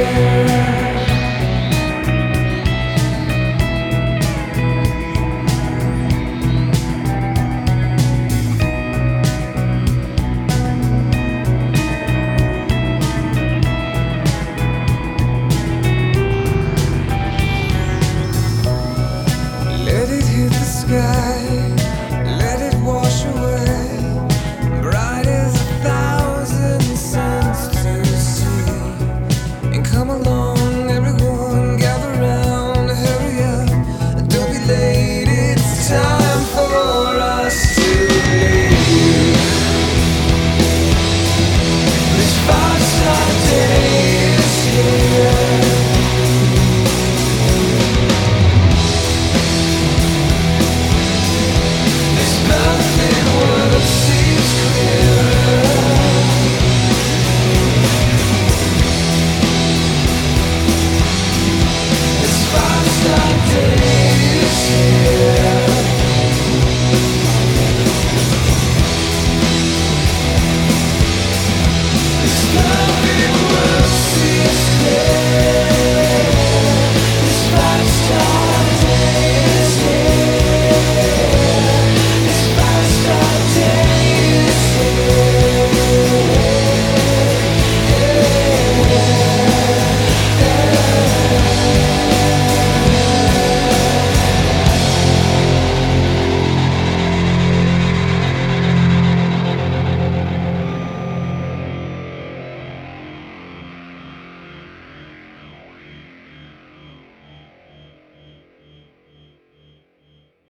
yeah.